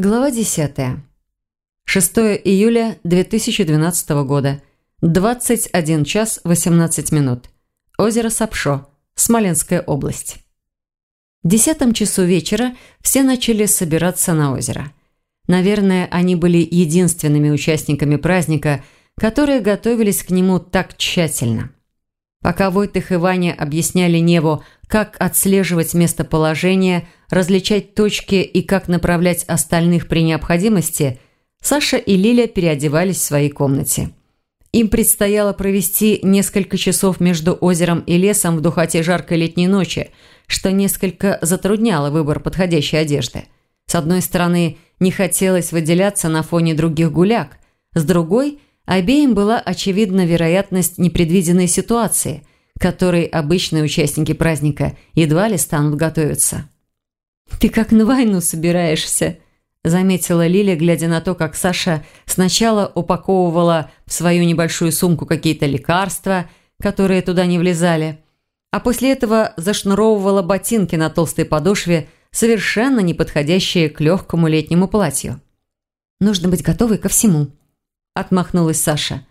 Глава 10. 6 июля 2012 года. 21 час 18 минут. Озеро Сапшо, Смоленская область. В десятом часу вечера все начали собираться на озеро. Наверное, они были единственными участниками праздника, которые готовились к нему так тщательно. Пока Войтых и Ваня объясняли Неву, как отслеживать местоположение, различать точки и как направлять остальных при необходимости, Саша и Лиля переодевались в своей комнате. Им предстояло провести несколько часов между озером и лесом в духоте жаркой летней ночи, что несколько затрудняло выбор подходящей одежды. С одной стороны, не хотелось выделяться на фоне других гуляк, с другой – Обеим была очевидна вероятность непредвиденной ситуации, которой обычные участники праздника едва ли станут готовиться. «Ты как на войну собираешься», – заметила Лиля, глядя на то, как Саша сначала упаковывала в свою небольшую сумку какие-то лекарства, которые туда не влезали, а после этого зашнуровывала ботинки на толстой подошве, совершенно не подходящие к легкому летнему платью. «Нужно быть готовой ко всему», отмахнулась Саша.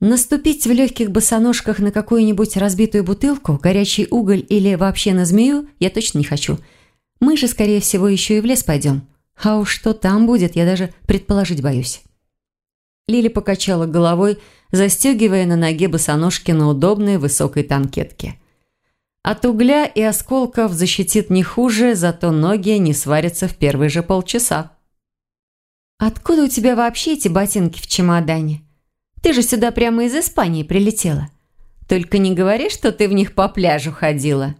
Наступить в легких босоножках на какую-нибудь разбитую бутылку, горячий уголь или вообще на змею я точно не хочу. Мы же, скорее всего, еще и в лес пойдем. А уж что там будет, я даже предположить боюсь. Лили покачала головой, застегивая на ноге босоножки на удобной высокой танкетке. От угля и осколков защитит не хуже, зато ноги не сварятся в первые же полчаса. «Откуда у тебя вообще эти ботинки в чемодане? Ты же сюда прямо из Испании прилетела. Только не говори, что ты в них по пляжу ходила».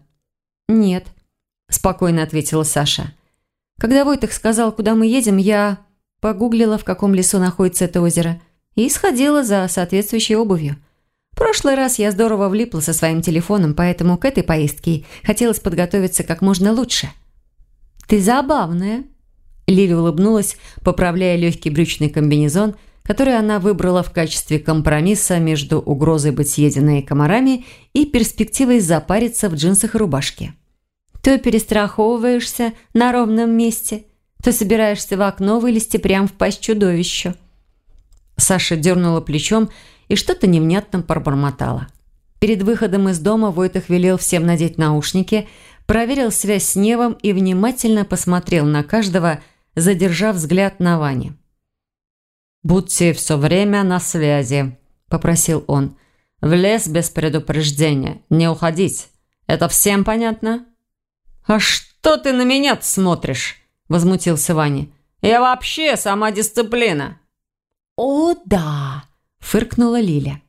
«Нет», – спокойно ответила Саша. «Когда Войтых сказал, куда мы едем, я погуглила, в каком лесу находится это озеро, и сходила за соответствующей обувью. В прошлый раз я здорово влипла со своим телефоном, поэтому к этой поездке хотелось подготовиться как можно лучше». «Ты забавная», Лили улыбнулась, поправляя легкий брючный комбинезон, который она выбрала в качестве компромисса между угрозой быть съеденной комарами и перспективой запариться в джинсах и рубашке. То перестраховываешься на ровном месте, то собираешься в окно вылезти прямо в пасть чудовищу. Саша дернула плечом и что-то невнятно пробормотала. Перед выходом из дома Войтах велел всем надеть наушники, проверил связь с Невом и внимательно посмотрел на каждого – задержав взгляд на Ване. «Будьте все время на связи», – попросил он. «В лес без предупреждения. Не уходить. Это всем понятно?» «А что ты на меня смотришь?» – возмутился Ваня. «Я вообще сама дисциплина». «О, да!» – фыркнула Лиля.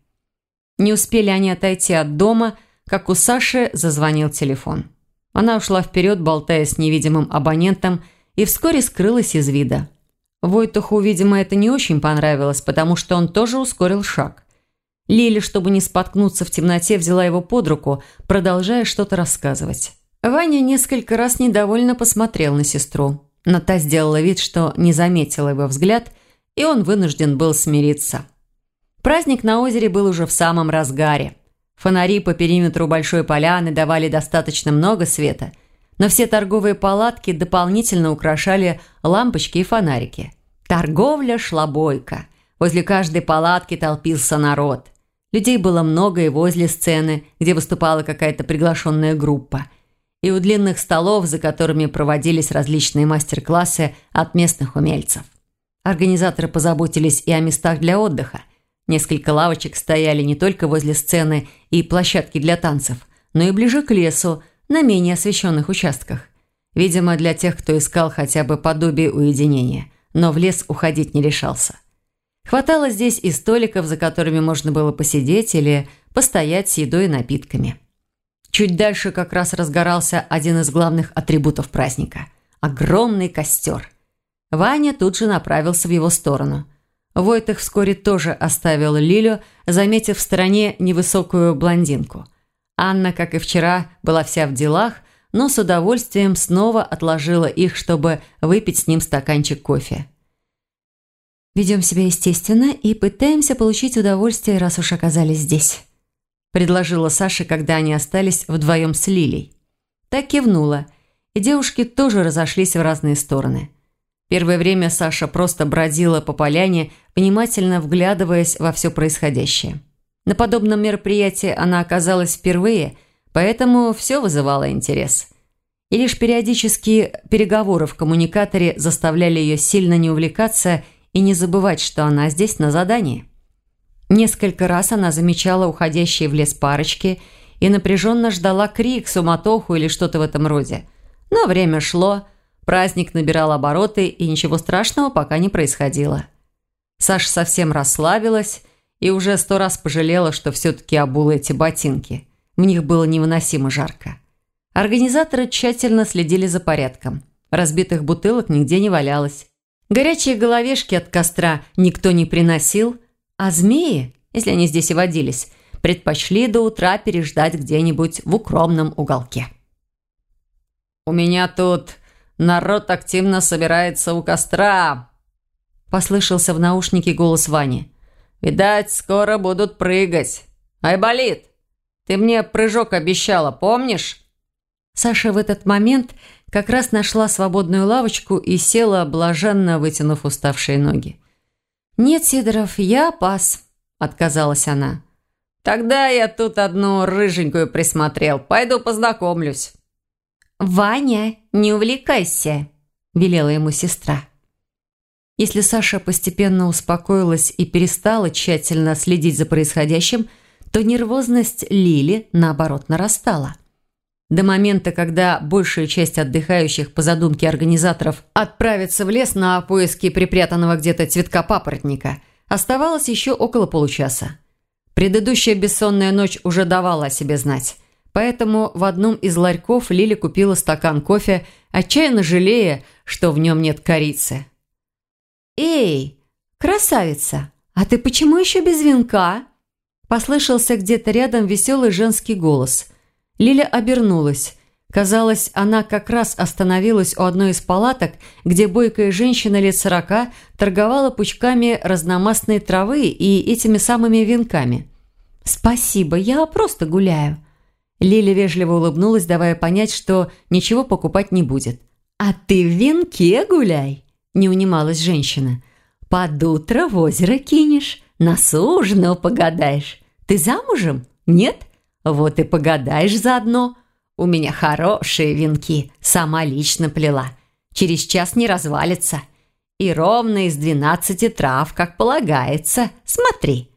Не успели они отойти от дома, как у Саши зазвонил телефон. Она ушла вперед, болтая с невидимым абонентом и вскоре скрылась из вида. Войтуху, видимо, это не очень понравилось, потому что он тоже ускорил шаг. Лили, чтобы не споткнуться в темноте, взяла его под руку, продолжая что-то рассказывать. Ваня несколько раз недовольно посмотрел на сестру, но та сделала вид, что не заметила его взгляд, и он вынужден был смириться. Праздник на озере был уже в самом разгаре. Фонари по периметру большой поляны давали достаточно много света – но все торговые палатки дополнительно украшали лампочки и фонарики. Торговля шла бойко. Возле каждой палатки толпился народ. Людей было много и возле сцены, где выступала какая-то приглашенная группа. И у длинных столов, за которыми проводились различные мастер-классы от местных умельцев. Организаторы позаботились и о местах для отдыха. Несколько лавочек стояли не только возле сцены и площадки для танцев, но и ближе к лесу, на менее освещенных участках. Видимо, для тех, кто искал хотя бы подобие уединения, но в лес уходить не решался. Хватало здесь и столиков, за которыми можно было посидеть или постоять с едой и напитками. Чуть дальше как раз разгорался один из главных атрибутов праздника – огромный костер. Ваня тут же направился в его сторону. Войтых вскоре тоже оставил Лилю, заметив в стороне невысокую блондинку – Анна, как и вчера, была вся в делах, но с удовольствием снова отложила их, чтобы выпить с ним стаканчик кофе. «Ведем себя естественно и пытаемся получить удовольствие, раз уж оказались здесь», предложила Саша, когда они остались вдвоем с Лилей. Так кивнула, и девушки тоже разошлись в разные стороны. Первое время Саша просто бродила по поляне, внимательно вглядываясь во все происходящее. На подобном мероприятии она оказалась впервые, поэтому все вызывало интерес. И лишь периодические переговоры в коммуникаторе заставляли ее сильно не увлекаться и не забывать, что она здесь на задании. Несколько раз она замечала уходящие в лес парочки и напряженно ждала крик, суматоху или что-то в этом роде. Но время шло, праздник набирал обороты, и ничего страшного пока не происходило. Саша совсем расслабилась и уже сто раз пожалела, что все-таки обула эти ботинки. В них было невыносимо жарко. Организаторы тщательно следили за порядком. Разбитых бутылок нигде не валялось. Горячие головешки от костра никто не приносил, а змеи, если они здесь и водились, предпочли до утра переждать где-нибудь в укромном уголке. «У меня тут народ активно собирается у костра», – послышался в наушнике голос Вани. «Видать, скоро будут прыгать. Айболит, ты мне прыжок обещала, помнишь?» Саша в этот момент как раз нашла свободную лавочку и села, блаженно вытянув уставшие ноги. «Нет, Сидоров, я пас», – отказалась она. «Тогда я тут одну рыженькую присмотрел. Пойду познакомлюсь». «Ваня, не увлекайся», – велела ему сестра. Если Саша постепенно успокоилась и перестала тщательно следить за происходящим, то нервозность Лили, наоборот, нарастала. До момента, когда большая часть отдыхающих по задумке организаторов отправится в лес на поиски припрятанного где-то цветка папоротника, оставалось еще около получаса. Предыдущая бессонная ночь уже давала о себе знать. Поэтому в одном из ларьков Лили купила стакан кофе, отчаянно жалея, что в нем нет корицы. «Эй, красавица, а ты почему еще без венка?» Послышался где-то рядом веселый женский голос – Лиля обернулась. Казалось, она как раз остановилась у одной из палаток, где бойкая женщина лет сорока торговала пучками разномастной травы и этими самыми венками. «Спасибо, я просто гуляю». Лиля вежливо улыбнулась, давая понять, что ничего покупать не будет. «А ты в венке гуляй», – не унималась женщина. «Под утро в озеро кинешь, на суженого погадаешь. Ты замужем? Нет?» Вот и погадаешь заодно. У меня хорошие венки, сама лично плела. Через час не развалится. И ровно из двенадцати трав, как полагается. Смотри».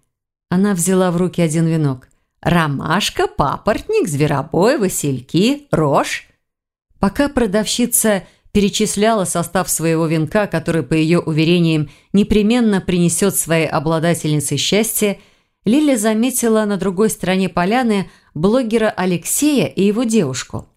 Она взяла в руки один венок. «Ромашка, папоротник, зверобой, васильки, рожь». Пока продавщица перечисляла состав своего венка, который, по ее уверениям, непременно принесет своей обладательнице счастье, Лиля заметила на другой стороне поляны блогера Алексея и его девушку.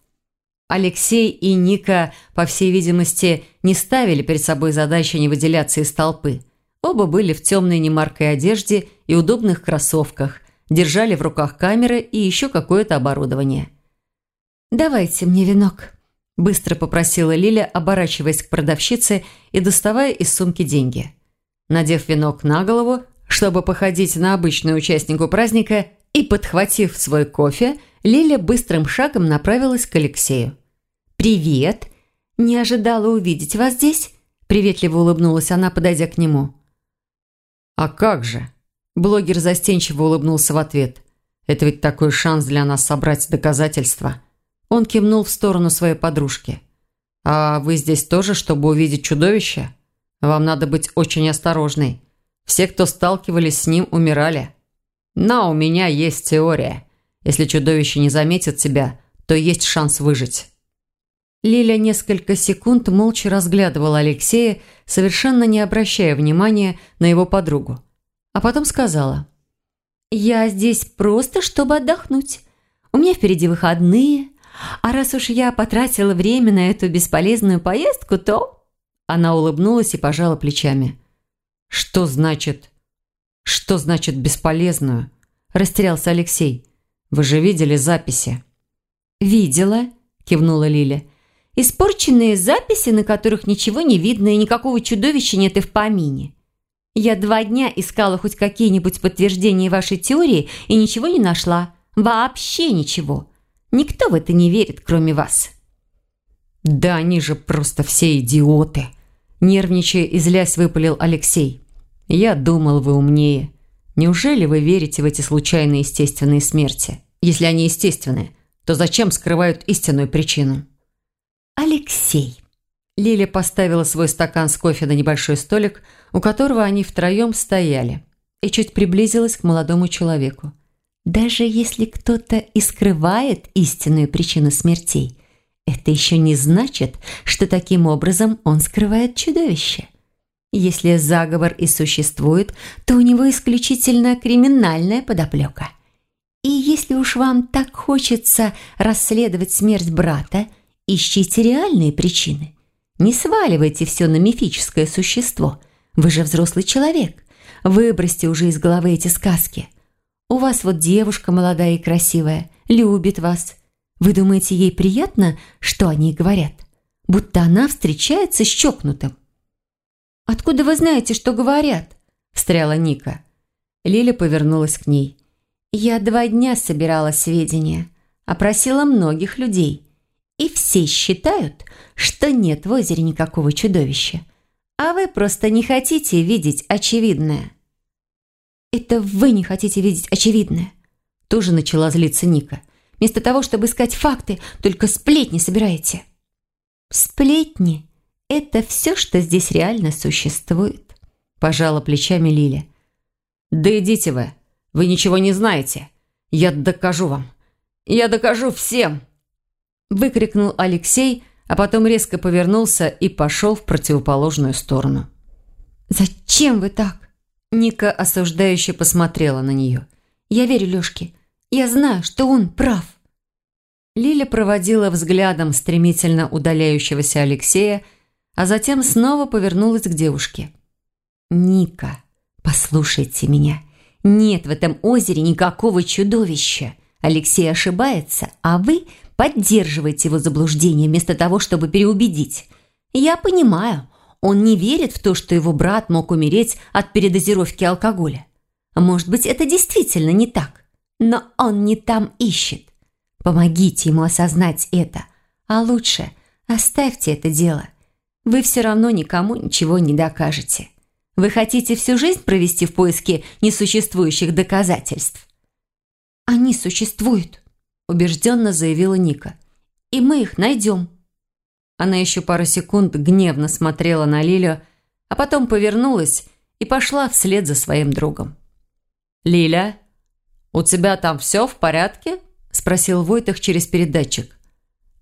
Алексей и Ника, по всей видимости, не ставили перед собой задачи не выделяться из толпы. Оба были в темной немаркой одежде и удобных кроссовках, держали в руках камеры и еще какое-то оборудование. «Давайте мне венок», – быстро попросила Лиля, оборачиваясь к продавщице и доставая из сумки деньги. Надев венок на голову, чтобы походить на обычную участнику праздника и, подхватив свой кофе, Лиля быстрым шагом направилась к Алексею. «Привет! Не ожидала увидеть вас здесь?» Приветливо улыбнулась она, подойдя к нему. «А как же?» Блогер застенчиво улыбнулся в ответ. «Это ведь такой шанс для нас собрать доказательства». Он кивнул в сторону своей подружки. «А вы здесь тоже, чтобы увидеть чудовище? Вам надо быть очень осторожной. Все, кто сталкивались с ним, умирали. Но у меня есть теория. Если чудовище не заметит тебя, то есть шанс выжить». Лиля несколько секунд молча разглядывала Алексея, совершенно не обращая внимания на его подругу. А потом сказала. «Я здесь просто, чтобы отдохнуть. У меня впереди выходные, а раз уж я потратила время на эту бесполезную поездку, то...» Она улыбнулась и пожала плечами. «Что значит? Что значит бесполезную?» Растерялся Алексей. «Вы же видели записи?» «Видела», кивнула Лиля. «Испорченные записи, на которых ничего не видно и никакого чудовища нет и в помине. Я два дня искала хоть какие-нибудь подтверждения вашей теории и ничего не нашла. Вообще ничего. Никто в это не верит, кроме вас». «Да они же просто все идиоты!» Нервничая и злясь, выпалил Алексей. «Я думал, вы умнее. Неужели вы верите в эти случайные естественные смерти? Если они естественные, то зачем скрывают истинную причину?» «Алексей!» Лиля поставила свой стакан с кофе на небольшой столик, у которого они втроем стояли, и чуть приблизилась к молодому человеку. «Даже если кто-то и скрывает истинную причину смертей, это еще не значит, что таким образом он скрывает чудовище. Если заговор и существует, то у него исключительно криминальная подоплека. И если уж вам так хочется расследовать смерть брата, ищите реальные причины. Не сваливайте все на мифическое существо. Вы же взрослый человек. Выбросьте уже из головы эти сказки. У вас вот девушка молодая и красивая, любит вас. Вы думаете, ей приятно, что они говорят? Будто она встречается с чокнутым. «Откуда вы знаете, что говорят?» – встряла Ника. Лиля повернулась к ней. «Я два дня собирала сведения, опросила многих людей, и все считают, что нет в озере никакого чудовища, а вы просто не хотите видеть очевидное». «Это вы не хотите видеть очевидное?» Тоже начала злиться Ника. «Вместо того, чтобы искать факты, только сплетни собираете». «Сплетни – это все, что здесь реально существует», – пожала плечами Лиля. «Да идите вы, вы ничего не знаете. Я докажу вам. Я докажу всем!» Выкрикнул Алексей, а потом резко повернулся и пошел в противоположную сторону. «Зачем вы так?» Ника осуждающе посмотрела на нее. «Я верю Лешке. Я знаю, что он прав». Лиля проводила взглядом стремительно удаляющегося Алексея, а затем снова повернулась к девушке. «Ника, послушайте меня. Нет в этом озере никакого чудовища. Алексей ошибается, а вы поддерживаете его заблуждение вместо того, чтобы переубедить. Я понимаю, он не верит в то, что его брат мог умереть от передозировки алкоголя. Может быть, это действительно не так. Но он не там ищет. Помогите ему осознать это. А лучше оставьте это дело. Вы все равно никому ничего не докажете. Вы хотите всю жизнь провести в поиске несуществующих доказательств? «Они существуют», – убежденно заявила Ника. «И мы их найдем». Она еще пару секунд гневно смотрела на Лилю, а потом повернулась и пошла вслед за своим другом. «Лиля, у тебя там все в порядке?» – спросил Войтах через передатчик.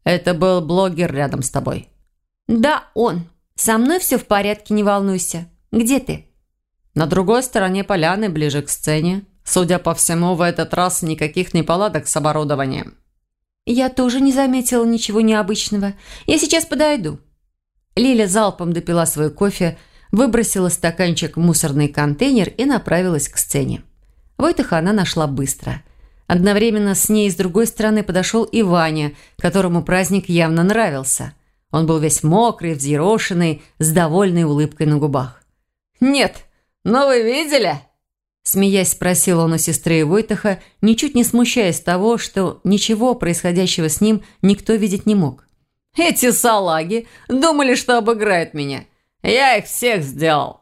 «Это был блогер рядом с тобой». «Да, он. Со мной все в порядке, не волнуйся. Где ты?» «На другой стороне поляны, ближе к сцене. Судя по всему, в этот раз никаких неполадок с оборудованием». «Я тоже не заметила ничего необычного. Я сейчас подойду». Лиля залпом допила свой кофе, выбросила стаканчик в мусорный контейнер и направилась к сцене. Войтаха она нашла быстро. Одновременно с ней с другой стороны подошел и Ваня, которому праздник явно нравился. Он был весь мокрый, взъерошенный, с довольной улыбкой на губах. «Нет, но вы видели?» Смеясь, спросил он у сестры Войтаха, ничуть не смущаясь того, что ничего происходящего с ним никто видеть не мог. «Эти салаги думали, что обыграют меня. Я их всех сделал».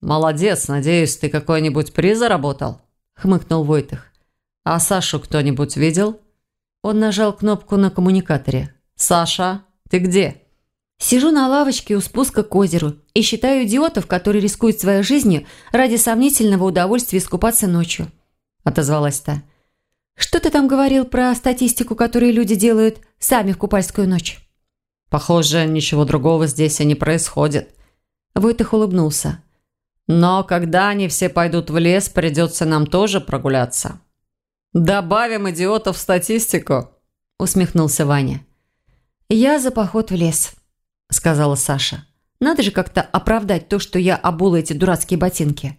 «Молодец, надеюсь, ты какой-нибудь приз заработал?» – хмыкнул Войтах. «А Сашу кто-нибудь видел?» Он нажал кнопку на коммуникаторе. «Саша, ты где?» Сижу на лавочке у спуска к озеру и считаю идиотов, которые рискуют своей жизнью ради сомнительного удовольствия искупаться ночью», – отозвалась та. «Что ты там говорил про статистику, которую люди делают сами в купальскую ночь?» «Похоже, ничего другого здесь и не происходит». Войтых улыбнулся. «Но когда они все пойдут в лес, придется нам тоже прогуляться». «Добавим идиотов в статистику», – усмехнулся Ваня. «Я за поход в лес», – сказала Саша. «Надо же как-то оправдать то, что я обула эти дурацкие ботинки».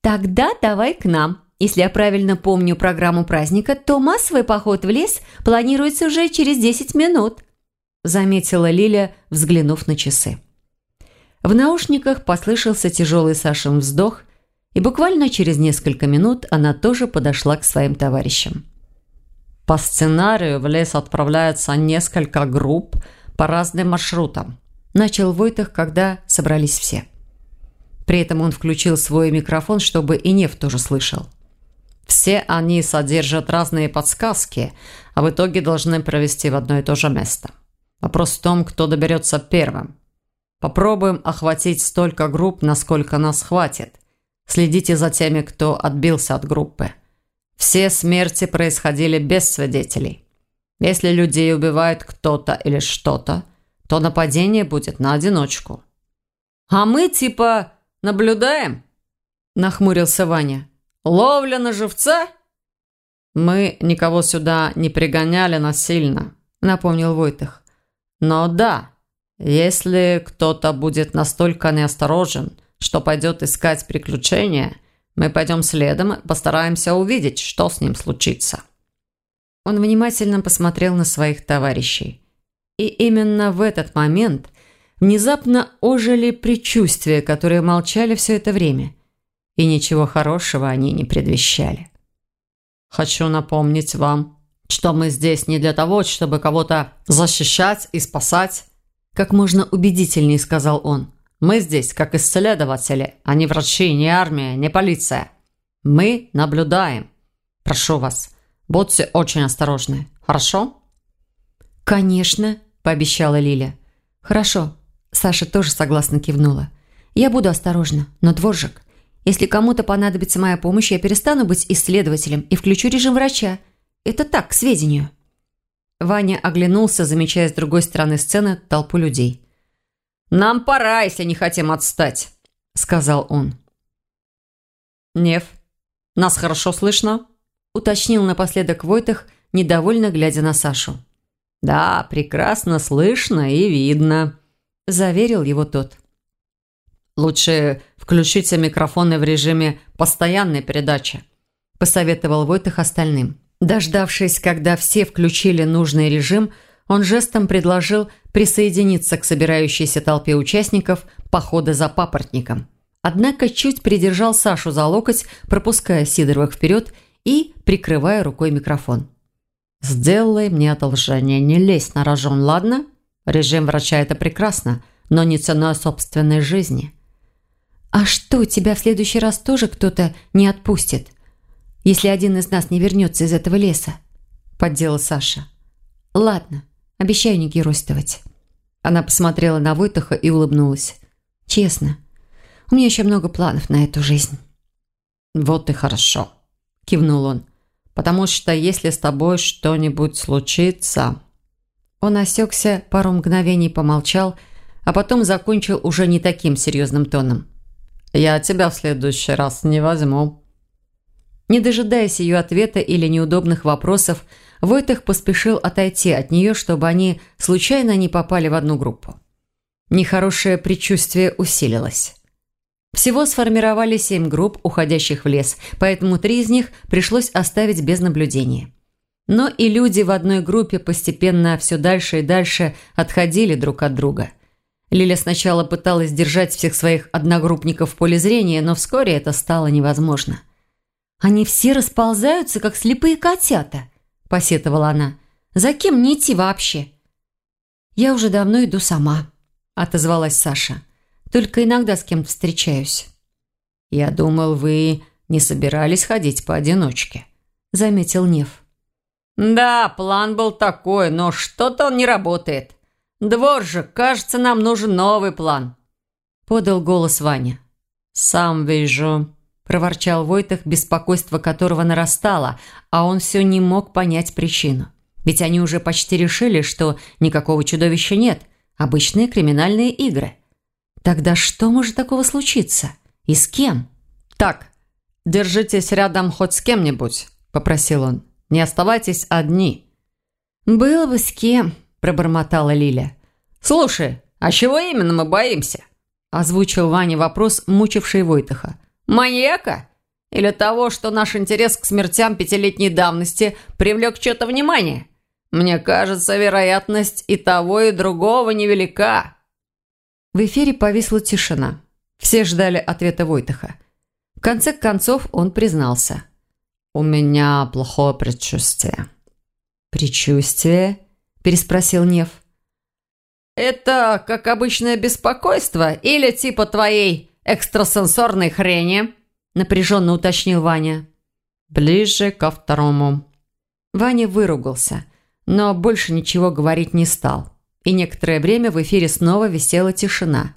«Тогда давай к нам. Если я правильно помню программу праздника, то массовый поход в лес планируется уже через 10 минут», – заметила Лиля, взглянув на часы. В наушниках послышался тяжелый Сашин вздох, и буквально через несколько минут она тоже подошла к своим товарищам. По сценарию в лес отправляется несколько групп – по разным маршрутам. начал Войтах, когда собрались все. При этом он включил свой микрофон, чтобы и Нев тоже слышал. Все они содержат разные подсказки, а в итоге должны провести в одно и то же место. Вопрос в том, кто доберется первым. Попробуем охватить столько групп, насколько нас хватит. Следите за теми, кто отбился от группы. Все смерти происходили без свидетелей. Если людей убивает кто-то или что-то, то нападение будет на одиночку. «А мы типа наблюдаем?» – нахмурился Ваня. «Ловля на живца?» «Мы никого сюда не пригоняли насильно», – напомнил Войтых. «Но да, если кто-то будет настолько неосторожен, что пойдет искать приключения, мы пойдем следом и постараемся увидеть, что с ним случится». Он внимательно посмотрел на своих товарищей. И именно в этот момент внезапно ожили предчувствия, которые молчали все это время – и ничего хорошего они не предвещали. «Хочу напомнить вам, что мы здесь не для того, чтобы кого-то защищать и спасать», как можно убедительнее сказал он. «Мы здесь как исследователи, а не врачи, не армия, не полиция. Мы наблюдаем. Прошу вас, будьте очень осторожны, хорошо?» «Конечно», – пообещала Лиля. «Хорошо», – Саша тоже согласно кивнула. «Я буду осторожна, но дворжик, если кому-то понадобится моя помощь, я перестану быть исследователем и включу режим врача. Это так, к сведению». Ваня оглянулся, замечая с другой стороны сцены толпу людей. «Нам пора, если не хотим отстать», — сказал он. «Нев, нас хорошо слышно?» — уточнил напоследок Войтах, недовольно глядя на Сашу. «Да, прекрасно слышно и видно», — заверил его тот. «Лучше включите микрофоны в режиме постоянной передачи», – посоветовал Войтых остальным. Дождавшись, когда все включили нужный режим, он жестом предложил присоединиться к собирающейся толпе участников похода за папоротником. Однако чуть придержал Сашу за локоть, пропуская Сидоровых вперед и прикрывая рукой микрофон. «Сделай мне одолжение, не лезь на рожон, ладно? Режим врача – это прекрасно, но не ценой собственной жизни». «А что, тебя в следующий раз тоже кто-то не отпустит, если один из нас не вернется из этого леса?» – поддела Саша. «Ладно, обещаю не геройствовать». Она посмотрела на Войтаха и улыбнулась. «Честно, у меня еще много планов на эту жизнь». «Вот и хорошо», – кивнул он. «Потому что если с тобой что-нибудь случится...» Он осекся, пару мгновений помолчал, а потом закончил уже не таким серьезным тоном. Я тебя в следующий раз не возьму». Не дожидаясь ее ответа или неудобных вопросов, Войтых поспешил отойти от нее, чтобы они случайно не попали в одну группу. Нехорошее предчувствие усилилось. Всего сформировали семь групп, уходящих в лес, поэтому три из них пришлось оставить без наблюдения. Но и люди в одной группе постепенно все дальше и дальше отходили друг от друга – Лиля сначала пыталась держать всех своих одногруппников в поле зрения, но вскоре это стало невозможно. «Они все расползаются, как слепые котята», – посетовала она. «За кем мне идти вообще?» «Я уже давно иду сама», – отозвалась Саша. «Только иногда с кем-то встречаюсь». «Я думал, вы не собирались ходить поодиночке», – заметил Нев. «Да, план был такой, но что-то он не работает», «Дворжик, кажется, нам нужен новый план», – подал голос Ваня. «Сам вижу», – проворчал Войтах, беспокойство которого нарастало, а он все не мог понять причину. Ведь они уже почти решили, что никакого чудовища нет, обычные криминальные игры. Тогда что может такого случиться? И с кем? «Так, держитесь рядом хоть с кем-нибудь», – попросил он. «Не оставайтесь одни». «Было бы с кем», пробормотала Лиля. «Слушай, а чего именно мы боимся?» озвучил Ваня вопрос, мучивший Войтаха. «Маньяка? Или того, что наш интерес к смертям пятилетней давности привлек что-то внимание? Мне кажется, вероятность и того, и другого невелика». В эфире повисла тишина. Все ждали ответа Войтаха. В конце концов он признался. «У меня плохое предчувствие». «Предчувствие?» переспросил Нев. это как обычное беспокойство или типа твоей экстрасенсорной хрени?» напряженно уточнил Ваня. «Ближе ко второму». Ваня выругался, но больше ничего говорить не стал. И некоторое время в эфире снова висела тишина.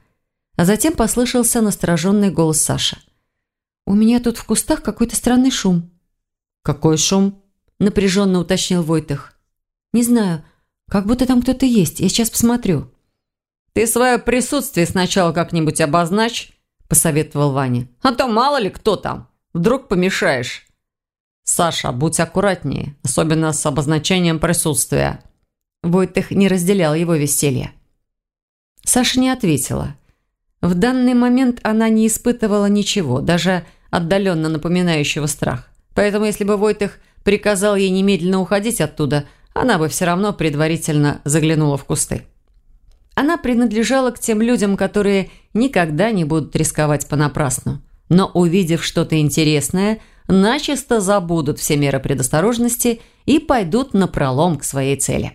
А затем послышался настороженный голос Саши. «У меня тут в кустах какой-то странный шум». «Какой шум?» – напряженно уточнил Войтых. «Не знаю. Как будто там кто-то есть. Я сейчас посмотрю». «Ты свое присутствие сначала как-нибудь обозначь», – посоветовал Ваня. «А то мало ли кто там. Вдруг помешаешь». «Саша, будь аккуратнее, особенно с обозначением присутствия». Войтых не разделял его веселье. Саша не ответила. В данный момент она не испытывала ничего, даже отдаленно напоминающего страх. Поэтому если бы Войтых приказал ей немедленно уходить оттуда, она бы все равно предварительно заглянула в кусты. Она принадлежала к тем людям, которые никогда не будут рисковать понапрасну. Но увидев что-то интересное, начисто забудут все меры предосторожности и пойдут на пролом к своей цели.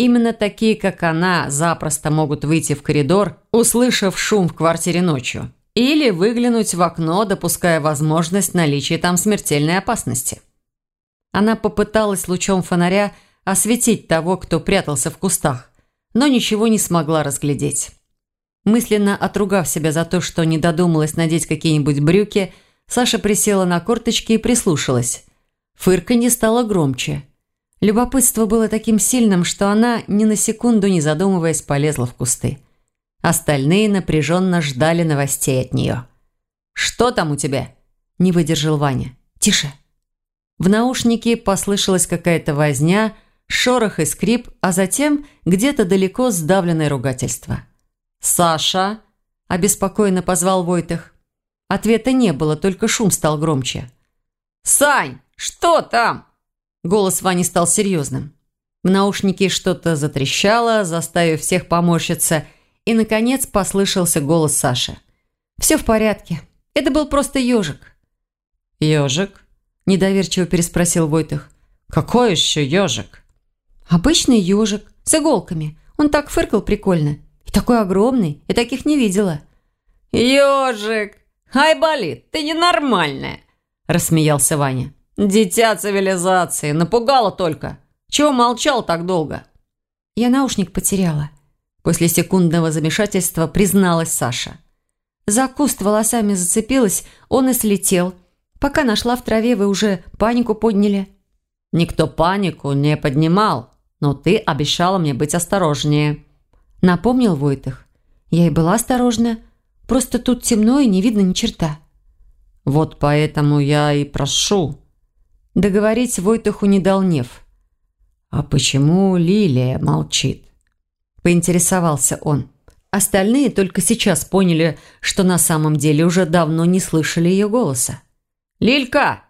Именно такие, как она, запросто могут выйти в коридор, услышав шум в квартире ночью. Или выглянуть в окно, допуская возможность наличия там смертельной опасности. Она попыталась лучом фонаря осветить того, кто прятался в кустах, но ничего не смогла разглядеть. Мысленно отругав себя за то, что не додумалась надеть какие-нибудь брюки, Саша присела на корточки и прислушалась. Фырканье стало громче. Любопытство было таким сильным, что она, ни на секунду не задумываясь, полезла в кусты. Остальные напряженно ждали новостей от нее. «Что там у тебя?» – не выдержал Ваня. «Тише!» В наушнике послышалась какая-то возня, шорох и скрип, а затем где-то далеко сдавленное ругательство. «Саша!» – обеспокоенно позвал Войтых. Ответа не было, только шум стал громче. «Сань, что там?» Голос Вани стал серьезным. В наушнике что-то затрещало, заставив всех поморщиться – и, наконец, послышался голос Саши. «Все в порядке. Это был просто ежик». «Ежик?» – недоверчиво переспросил Войтых. «Какой еще ежик?» «Обычный ежик, с иголками. Он так фыркал прикольно. И такой огромный, я таких не видела». «Ежик! Ай, болит, ты ненормальная!» – рассмеялся Ваня. «Дитя цивилизации, напугала только. Чего молчал так долго?» «Я наушник потеряла. После секундного замешательства призналась Саша. За куст волосами зацепилась, он и слетел. Пока нашла в траве, вы уже панику подняли. Никто панику не поднимал, но ты обещала мне быть осторожнее. Напомнил Войтых. Я и была осторожна. Просто тут темно и не видно ни черта. Вот поэтому я и прошу. Договорить Войтуху не дал Нев. А почему Лилия молчит? – поинтересовался он. Остальные только сейчас поняли, что на самом деле уже давно не слышали ее голоса. «Лилька,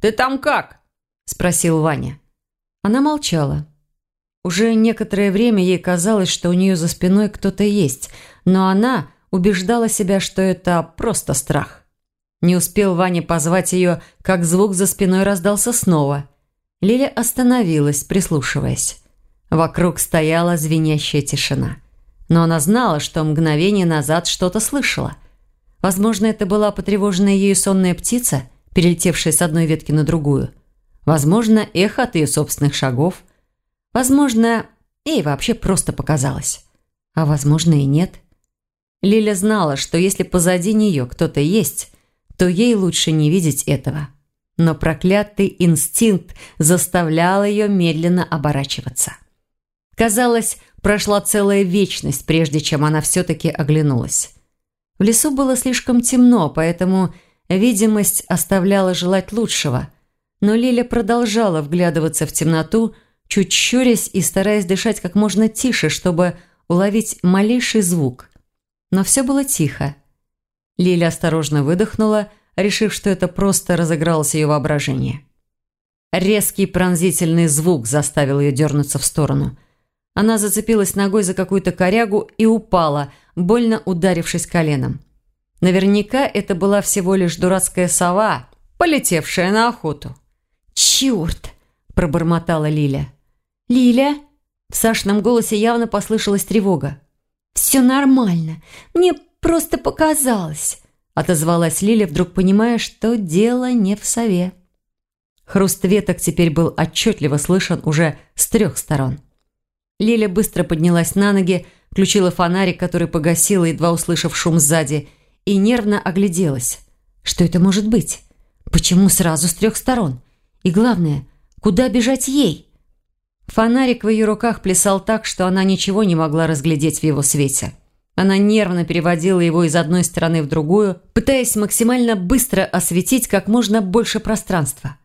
ты там как?» – спросил Ваня. Она молчала. Уже некоторое время ей казалось, что у нее за спиной кто-то есть, но она убеждала себя, что это просто страх. Не успел Ваня позвать ее, как звук за спиной раздался снова. Лиля остановилась, прислушиваясь. Вокруг стояла звенящая тишина. Но она знала, что мгновение назад что-то слышала. Возможно, это была потревоженная ею сонная птица, перелетевшая с одной ветки на другую. Возможно, эхо от ее собственных шагов. Возможно, ей вообще просто показалось. А возможно и нет. Лиля знала, что если позади нее кто-то есть, то ей лучше не видеть этого. Но проклятый инстинкт заставлял ее медленно оборачиваться. Казалось, прошла целая вечность, прежде чем она все-таки оглянулась. В лесу было слишком темно, поэтому видимость оставляла желать лучшего. Но Лиля продолжала вглядываться в темноту, чуть щурясь и стараясь дышать как можно тише, чтобы уловить малейший звук. Но все было тихо. Лиля осторожно выдохнула, решив, что это просто разыгралось ее воображение. Резкий пронзительный звук заставил ее дернуться в сторону – она зацепилась ногой за какую-то корягу и упала, больно ударившись коленом. Наверняка это была всего лишь дурацкая сова, полетевшая на охоту. «Черт!» – пробормотала Лиля. «Лиля?» В Сашином голосе явно послышалась тревога. «Все нормально. Мне просто показалось», – отозвалась Лиля, вдруг понимая, что дело не в сове. Хруст веток теперь был отчетливо слышен уже с трех сторон. Лиля быстро поднялась на ноги, включила фонарик, который погасила, едва услышав шум сзади, и нервно огляделась. Что это может быть? Почему сразу с трех сторон? И главное, куда бежать ей? Фонарик в ее руках плясал так, что она ничего не могла разглядеть в его свете. Она нервно переводила его из одной стороны в другую, пытаясь максимально быстро осветить как можно больше пространства.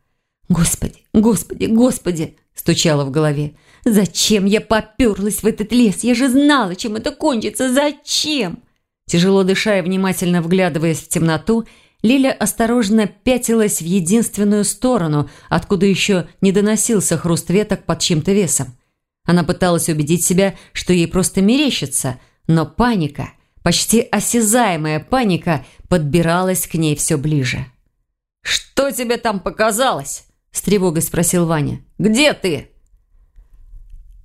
«Господи, господи, господи!» – стучало в голове. «Зачем я поперлась в этот лес? Я же знала, чем это кончится! Зачем?» Тяжело дыша и внимательно вглядываясь в темноту, Лиля осторожно пятилась в единственную сторону, откуда еще не доносился хруст веток под чьим-то весом. Она пыталась убедить себя, что ей просто мерещится, но паника, почти осязаемая паника, подбиралась к ней все ближе. «Что тебе там показалось?» – с тревогой спросил Ваня. «Где ты?»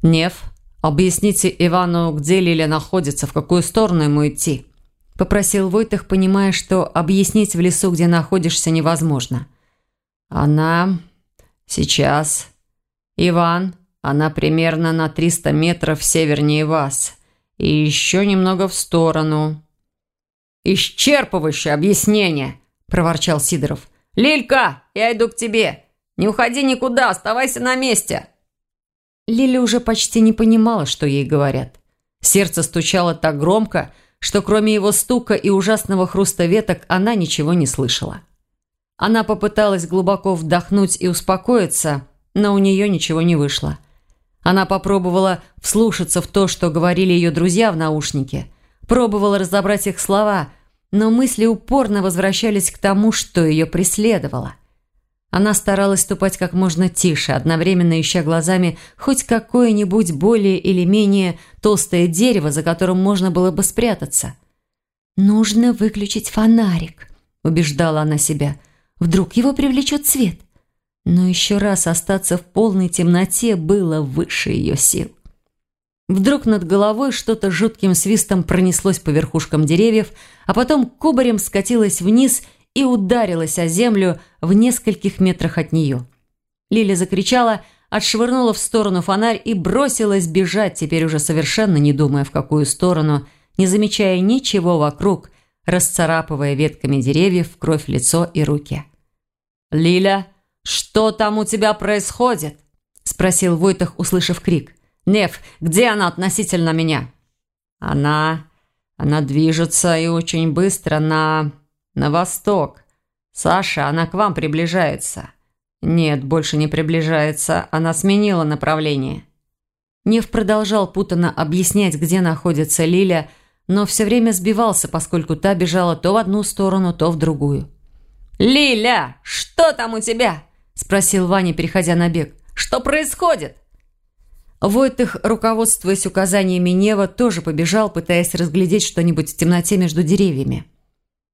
«Нев, объясните Ивану, где Лиля находится, в какую сторону ему идти?» Попросил Войтах, понимая, что объяснить в лесу, где находишься, невозможно. «Она... сейчас... Иван, она примерно на 300 метров севернее вас. И еще немного в сторону». «Исчерпывающее объяснение!» – проворчал Сидоров. «Лилька, я иду к тебе. Не уходи никуда, оставайся на месте». Лиля уже почти не понимала, что ей говорят. Сердце стучало так громко, что кроме его стука и ужасного хруста веток она ничего не слышала. Она попыталась глубоко вдохнуть и успокоиться, но у нее ничего не вышло. Она попробовала вслушаться в то, что говорили ее друзья в наушнике, пробовала разобрать их слова, но мысли упорно возвращались к тому, что ее преследовало – она старалась ступать как можно тише, одновременно ища глазами хоть какое-нибудь более или менее толстое дерево, за которым можно было бы спрятаться. «Нужно выключить фонарик», – убеждала она себя. «Вдруг его привлечет свет?» Но еще раз остаться в полной темноте было выше ее сил. Вдруг над головой что-то жутким свистом пронеслось по верхушкам деревьев, а потом кубарем скатилось вниз – и ударилась о землю в нескольких метрах от нее. Лиля закричала, отшвырнула в сторону фонарь и бросилась бежать, теперь уже совершенно не думая в какую сторону, не замечая ничего вокруг, расцарапывая ветками деревьев кровь лицо и руки. «Лиля, что там у тебя происходит?» – спросил Войтах, услышав крик. «Нев, где она относительно меня?» «Она... она движется и очень быстро на...» «На восток. Саша, она к вам приближается». «Нет, больше не приближается. Она сменила направление». Нев продолжал путанно объяснять, где находится Лиля, но все время сбивался, поскольку та бежала то в одну сторону, то в другую. «Лиля, что там у тебя?» – спросил Ваня, переходя на бег. «Что происходит?» Войтых, руководствуясь указаниями Нева, тоже побежал, пытаясь разглядеть что-нибудь в темноте между деревьями.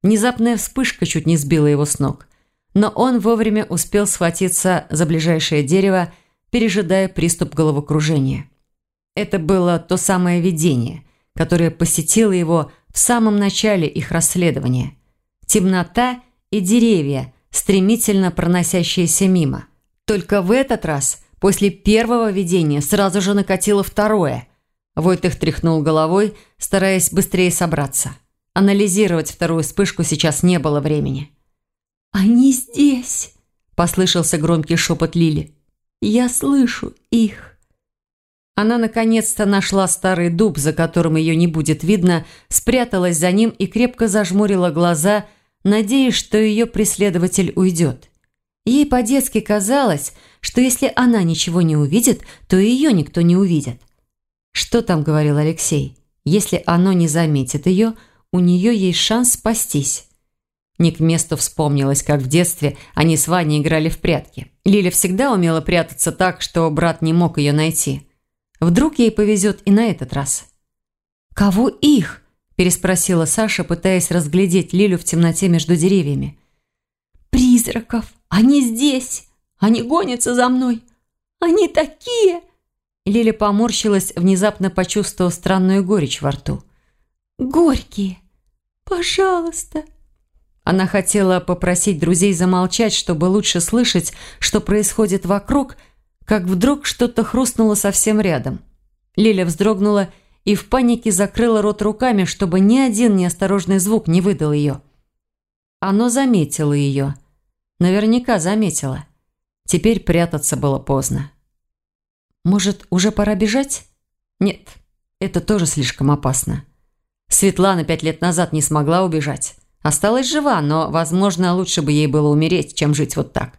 Внезапная вспышка чуть не сбила его с ног. Но он вовремя успел схватиться за ближайшее дерево, пережидая приступ головокружения. Это было то самое видение, которое посетило его в самом начале их расследования. Темнота и деревья, стремительно проносящиеся мимо. Только в этот раз, после первого видения, сразу же накатило второе. Войтых тряхнул головой, стараясь быстрее собраться. Анализировать вторую вспышку сейчас не было времени. «Они здесь!» – послышался громкий шепот Лили. «Я слышу их!» Она наконец-то нашла старый дуб, за которым ее не будет видно, спряталась за ним и крепко зажмурила глаза, надеясь, что ее преследователь уйдет. Ей по-детски казалось, что если она ничего не увидит, то ее никто не увидит. Что там говорил Алексей? Если оно не заметит ее – у нее есть шанс спастись. Не к месту вспомнилось, как в детстве они с Ваней играли в прятки. Лиля всегда умела прятаться так, что брат не мог ее найти. Вдруг ей повезет и на этот раз. «Кого их?» – переспросила Саша, пытаясь разглядеть Лилю в темноте между деревьями. «Призраков! Они здесь! Они гонятся за мной! Они такие! Лиля поморщилась, внезапно почувствовав странную горечь во рту. «Горькие! Пожалуйста!» Она хотела попросить друзей замолчать, чтобы лучше слышать, что происходит вокруг, как вдруг что-то хрустнуло совсем рядом. Лиля вздрогнула и в панике закрыла рот руками, чтобы ни один неосторожный звук не выдал ее. Оно заметило ее. Наверняка заметило. Теперь прятаться было поздно. Может, уже пора бежать? Нет, это тоже слишком опасно. Светлана пять лет назад не смогла убежать. Осталась жива, но, возможно, лучше бы ей было умереть, чем жить вот так.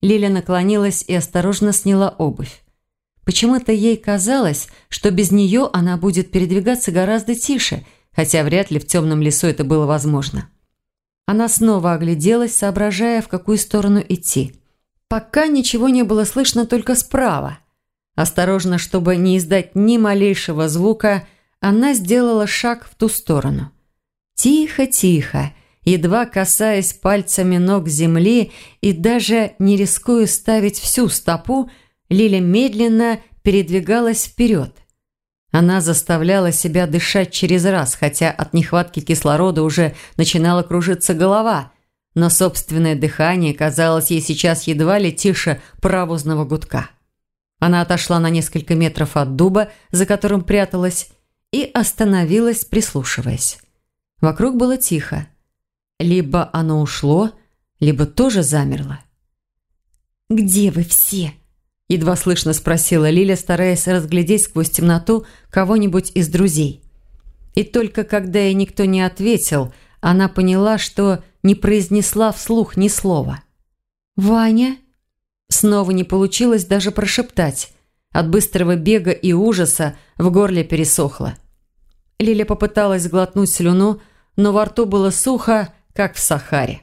Лиля наклонилась и осторожно сняла обувь. Почему-то ей казалось, что без нее она будет передвигаться гораздо тише, хотя вряд ли в темном лесу это было возможно. Она снова огляделась, соображая, в какую сторону идти. Пока ничего не было слышно только справа. Осторожно, чтобы не издать ни малейшего звука, она сделала шаг в ту сторону. Тихо-тихо, едва касаясь пальцами ног земли и даже не рискуя ставить всю стопу, Лиля медленно передвигалась вперед. Она заставляла себя дышать через раз, хотя от нехватки кислорода уже начинала кружиться голова, но собственное дыхание казалось ей сейчас едва ли тише паровозного гудка. Она отошла на несколько метров от дуба, за которым пряталась, и остановилась, прислушиваясь. Вокруг было тихо. Либо оно ушло, либо тоже замерло. «Где вы все?» Едва слышно спросила Лиля, стараясь разглядеть сквозь темноту кого-нибудь из друзей. И только когда ей никто не ответил, она поняла, что не произнесла вслух ни слова. «Ваня?» Снова не получилось даже прошептать. От быстрого бега и ужаса в горле пересохло. Лиля попыталась глотнуть слюну, но во рту было сухо, как в Сахаре.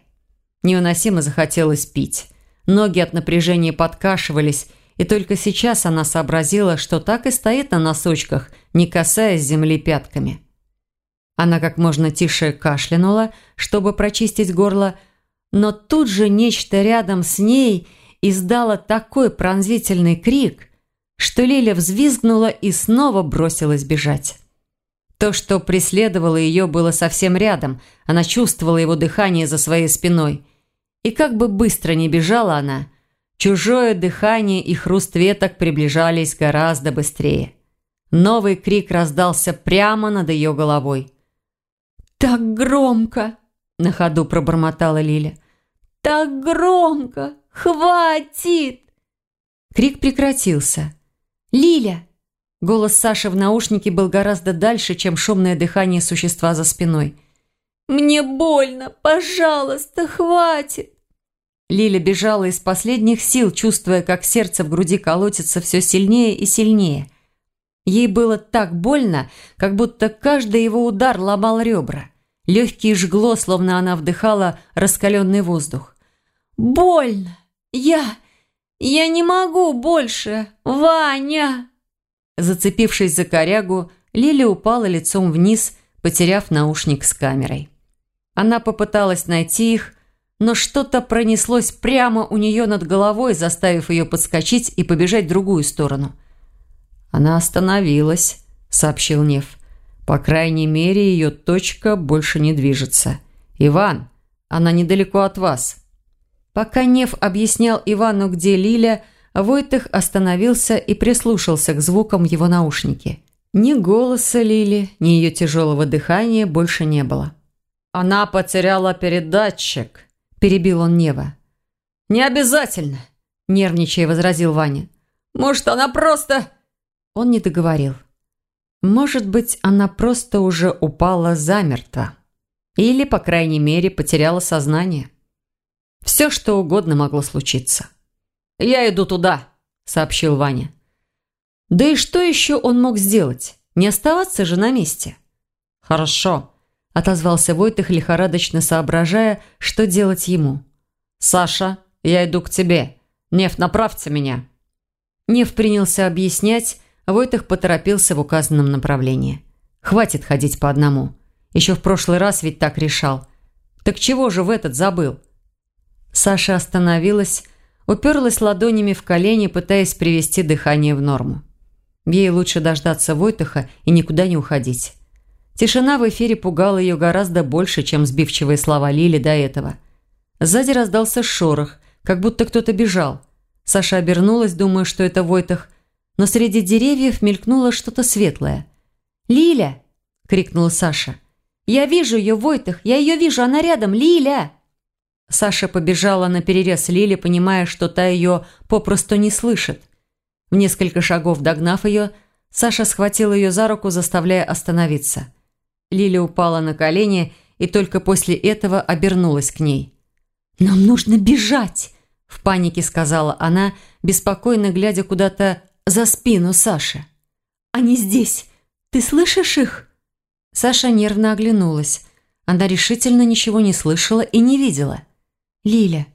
Невыносимо захотелось пить. Ноги от напряжения подкашивались, и только сейчас она сообразила, что так и стоит на носочках, не касаясь земли пятками. Она как можно тише кашлянула, чтобы прочистить горло, но тут же нечто рядом с ней издало такой пронзительный крик, что Лиля взвизгнула и снова бросилась бежать. То, что преследовало ее, было совсем рядом, она чувствовала его дыхание за своей спиной. И как бы быстро ни бежала она – Чужое дыхание и хруст веток приближались гораздо быстрее. Новый крик раздался прямо над ее головой. «Так громко!» – на ходу пробормотала Лиля. «Так громко! Хватит!» Крик прекратился. «Лиля!» Голос Саши в наушнике был гораздо дальше, чем шумное дыхание существа за спиной. «Мне больно! Пожалуйста, хватит!» Лиля бежала из последних сил, чувствуя, как сердце в груди колотится все сильнее и сильнее. Ей было так больно, как будто каждый его удар ломал ребра. Легкие жгло, словно она вдыхала раскаленный воздух. «Больно! Я... я не могу больше! Ваня!» Зацепившись за корягу, Лиля упала лицом вниз, потеряв наушник с камерой. Она попыталась найти их, но что-то пронеслось прямо у нее над головой, заставив ее подскочить и побежать в другую сторону. «Она остановилась», — сообщил Нев. «По крайней мере, ее точка больше не движется. Иван, она недалеко от вас». Пока Нев объяснял Ивану, где Лиля, Войтых остановился и прислушался к звукам его наушники. Ни голоса Лили, ни ее тяжелого дыхания больше не было. «Она потеряла передатчик», перебил он Нева. «Не обязательно», – нервничая возразил Ваня. «Может, она просто...» Он не договорил. Может быть, она просто уже упала замертво. Или, по крайней мере, потеряла сознание. Все, что угодно могло случиться. «Я иду туда», – сообщил Ваня. Да и что еще он мог сделать? Не оставаться же на месте? «Хорошо», – отозвался Войтых, лихорадочно соображая, что делать ему. «Саша, я иду к тебе. Нев, направьте меня». Нев принялся объяснять, а Войтых поторопился в указанном направлении. «Хватит ходить по одному. Еще в прошлый раз ведь так решал. Так чего же в этот забыл?» Саша остановилась, уперлась ладонями в колени, пытаясь привести дыхание в норму. Ей лучше дождаться Войтаха и никуда не уходить. Тишина в эфире пугала ее гораздо больше, чем сбивчивые слова Лили до этого. Сзади раздался шорох, как будто кто-то бежал. Саша обернулась, думая, что это Войтах, но среди деревьев мелькнуло что-то светлое. «Лиля!» – крикнула Саша. «Я вижу ее, Войтах! Я ее вижу! Она рядом! Лиля!» Саша побежала на перерез Лили, понимая, что та ее попросту не слышит. В несколько шагов догнав ее, Саша схватила ее за руку, заставляя остановиться. Лиля упала на колени и только после этого обернулась к ней. «Нам нужно бежать!» – в панике сказала она, беспокойно глядя куда-то за спину Саши. «Они здесь! Ты слышишь их?» Саша нервно оглянулась. Она решительно ничего не слышала и не видела – «Лиля».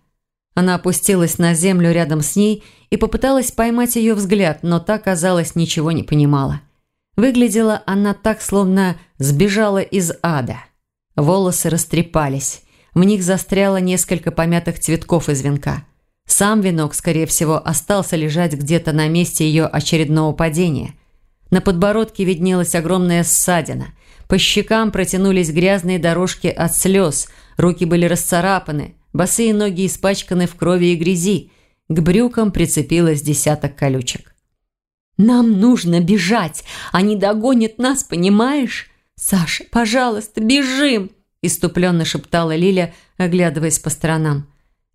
Она опустилась на землю рядом с ней и попыталась поймать ее взгляд, но та, казалось, ничего не понимала. Выглядела она так, словно сбежала из ада. Волосы растрепались. В них застряло несколько помятых цветков из венка. Сам венок, скорее всего, остался лежать где-то на месте ее очередного падения. На подбородке виднелась огромная ссадина. По щекам протянулись грязные дорожки от слез, руки были расцарапаны, Босые ноги испачканы в крови и грязи. К брюкам прицепилось десяток колючек. «Нам нужно бежать! Они догонят нас, понимаешь? Саша, пожалуйста, бежим!» Иступленно шептала Лиля, оглядываясь по сторонам.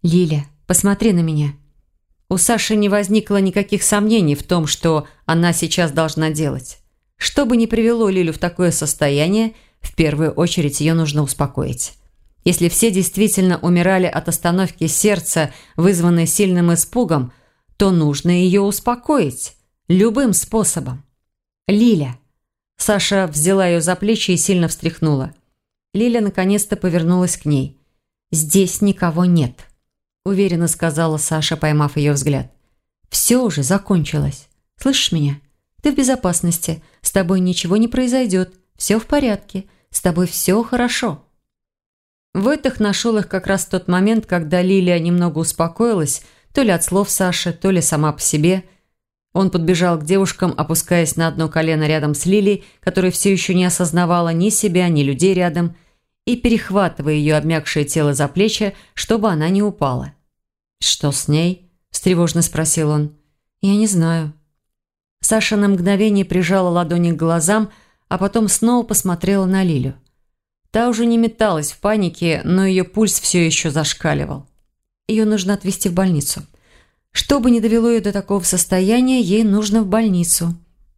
«Лиля, посмотри на меня!» У Саши не возникло никаких сомнений в том, что она сейчас должна делать. Что бы ни привело Лилю в такое состояние, в первую очередь ее нужно успокоить. Если все действительно умирали от остановки сердца, вызванной сильным испугом, то нужно ее успокоить. Любым способом. «Лиля!» Саша взяла ее за плечи и сильно встряхнула. Лиля наконец-то повернулась к ней. «Здесь никого нет», – уверенно сказала Саша, поймав ее взгляд. «Все уже закончилось. Слышишь меня? Ты в безопасности. С тобой ничего не произойдет. Все в порядке. С тобой все хорошо». Войтах нашел их как раз в тот момент, когда Лилия немного успокоилась, то ли от слов Саши, то ли сама по себе. Он подбежал к девушкам, опускаясь на одно колено рядом с Лилией, которая все еще не осознавала ни себя, ни людей рядом, и перехватывая ее обмякшее тело за плечи, чтобы она не упала. «Что с ней?» – встревожно спросил он. «Я не знаю». Саша на мгновение прижала ладони к глазам, а потом снова посмотрела на Лилю. Та уже не металась в панике, но ее пульс все еще зашкаливал. Ее нужно отвезти в больницу. Что бы ни довело ее до такого состояния, ей нужно в больницу.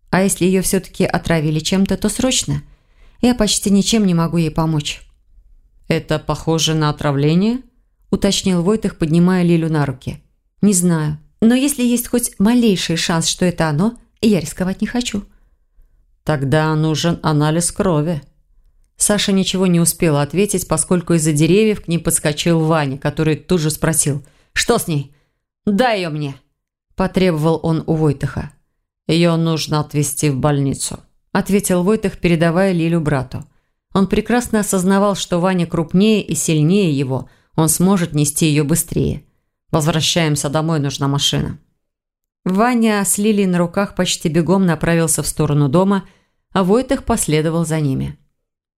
А если ее все-таки отравили чем-то, то срочно. Я почти ничем не могу ей помочь. «Это похоже на отравление?» – уточнил Войтых, поднимая Лилю на руки. «Не знаю. Но если есть хоть малейший шанс, что это оно, я рисковать не хочу». «Тогда нужен анализ крови», Саша ничего не успела ответить, поскольку из-за деревьев к ней подскочил Ваня, который тут же спросил «Что с ней?» «Дай ее мне!» – потребовал он у Войтыха. «Ее нужно отвезти в больницу», – ответил Войтых, передавая Лилю брату. Он прекрасно осознавал, что Ваня крупнее и сильнее его, он сможет нести ее быстрее. «Возвращаемся домой, нужна машина». Ваня с Лилией на руках почти бегом направился в сторону дома, а Войтых последовал за ними.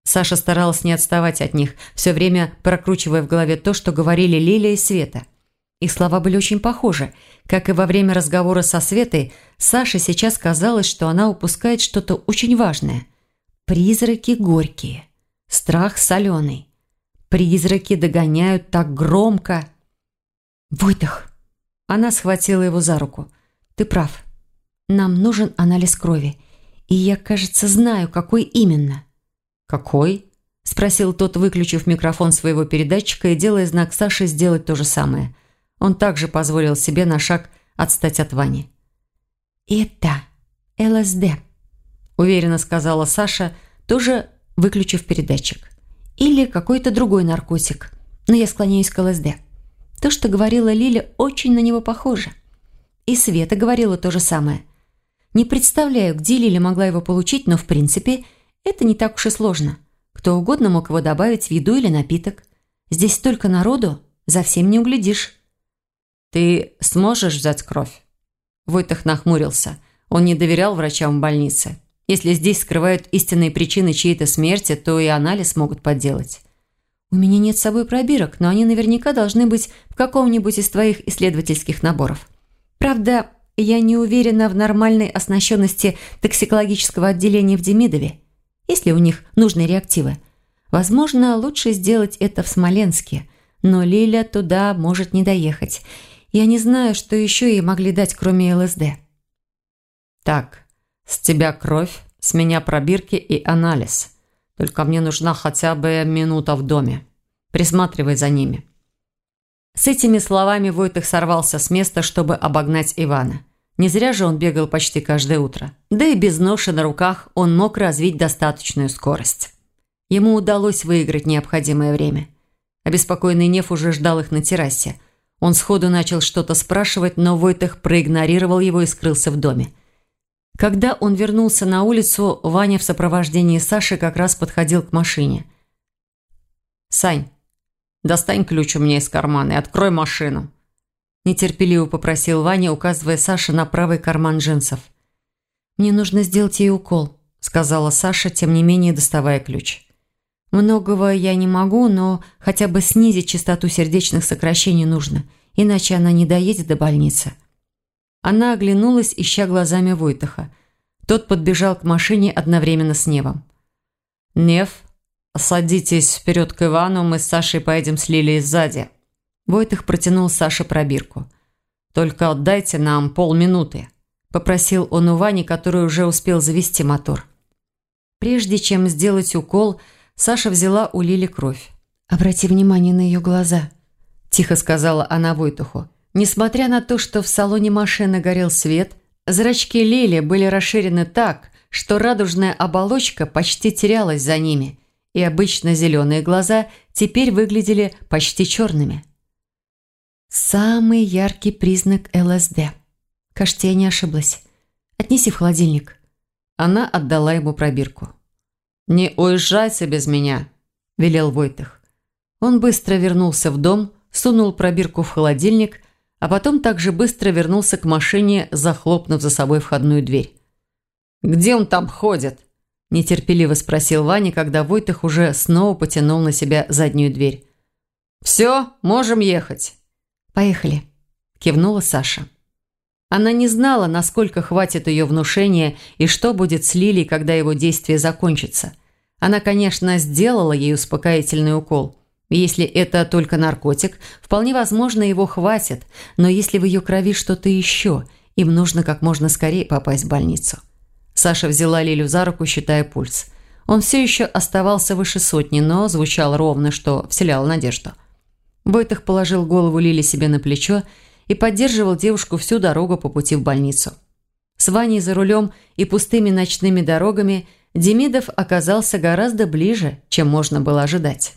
Саша старалась не отставать от них, все время прокручивая в голове то, что говорили Лилия и Света. Их слова были очень похожи. Как и во время разговора со Светой, Саше сейчас казалось, что она упускает что-то очень важное. Призраки горькие. Страх соленый. Призраки догоняют так громко. «Войтах!» Она схватила его за руку. «Ты прав. Нам нужен анализ крови. И я, кажется, знаю, какой именно». «Какой?» – спросил тот, выключив микрофон своего передатчика и делая знак Саше сделать то же самое. Он также позволил себе на шаг отстать от Вани. «Это ЛСД», – уверенно сказала Саша, тоже выключив передатчик. «Или какой-то другой наркотик, но я склоняюсь к ЛСД. То, что говорила Лиля, очень на него похоже. И Света говорила то же самое. Не представляю, где Лиля могла его получить, но в принципе – это не так уж и сложно. Кто угодно мог его добавить в еду или напиток. Здесь столько народу, за всем не углядишь. «Ты сможешь взять кровь?» Войтах нахмурился. Он не доверял врачам в больнице. Если здесь скрывают истинные причины чьей-то смерти, то и анализ могут подделать. «У меня нет с собой пробирок, но они наверняка должны быть в каком-нибудь из твоих исследовательских наборов. Правда, я не уверена в нормальной оснащенности токсикологического отделения в Демидове. Есть ли у них нужные реактивы? Возможно, лучше сделать это в Смоленске, но Лиля туда может не доехать. Я не знаю, что еще ей могли дать, кроме ЛСД. Так, с тебя кровь, с меня пробирки и анализ. Только мне нужна хотя бы минута в доме. Присматривай за ними». С этими словами Войтых сорвался с места, чтобы обогнать Ивана. Не зря же он бегал почти каждое утро. Да и без ноши на руках он мог развить достаточную скорость. Ему удалось выиграть необходимое время. Обеспокоенный Нев уже ждал их на террасе. Он сходу начал что-то спрашивать, но Войтых проигнорировал его и скрылся в доме. Когда он вернулся на улицу, Ваня в сопровождении Саши как раз подходил к машине. «Сань, достань ключ у меня из кармана и открой машину», нетерпеливо попросил Ваня, указывая Саше на правый карман джинсов. «Мне нужно сделать ей укол», сказала Саша, тем не менее доставая ключ. «Многого я не могу, но хотя бы снизить частоту сердечных сокращений нужно, иначе она не доедет до больницы». Она оглянулась, ища глазами Войтаха. Тот подбежал к машине одновременно с Невом. «Нев, садитесь вперед к Ивану, мы с Сашей поедем с Лилией сзади». Войтах протянул Саше пробирку. «Только отдайте нам полминуты», – попросил он у Вани, который уже успел завести мотор. Прежде чем сделать укол, Саша взяла у Лили кровь. «Обрати внимание на ее глаза», – тихо сказала она Войтуху. Несмотря на то, что в салоне машины горел свет, зрачки Лили были расширены так, что радужная оболочка почти терялась за ними, и обычно зеленые глаза теперь выглядели почти черными. «Самый яркий признак ЛСД. Кажется, не ошиблась. Отнеси в холодильник». Она отдала ему пробирку. «Не уезжайте без меня», – велел Войтых. Он быстро вернулся в дом, сунул пробирку в холодильник а потом также быстро вернулся к машине, захлопнув за собой входную дверь. «Где он там ходит?» – нетерпеливо спросил Ваня, когда Войтых уже снова потянул на себя заднюю дверь. «Все, можем ехать». «Поехали», – кивнула Саша. Она не знала, насколько хватит ее внушения и что будет с Лилей, когда его действие закончится. Она, конечно, сделала ей успокоительный укол – если это только наркотик, вполне возможно, его хватит, но если в ее крови что-то еще, им нужно как можно скорее попасть в больницу. Саша взяла Лилю за руку, считая пульс. Он все еще оставался выше сотни, но звучал ровно, что вселял надежду. Бойтых положил голову Лили себе на плечо и поддерживал девушку всю дорогу по пути в больницу. С Ваней за рулем и пустыми ночными дорогами Демидов оказался гораздо ближе, чем можно было ожидать.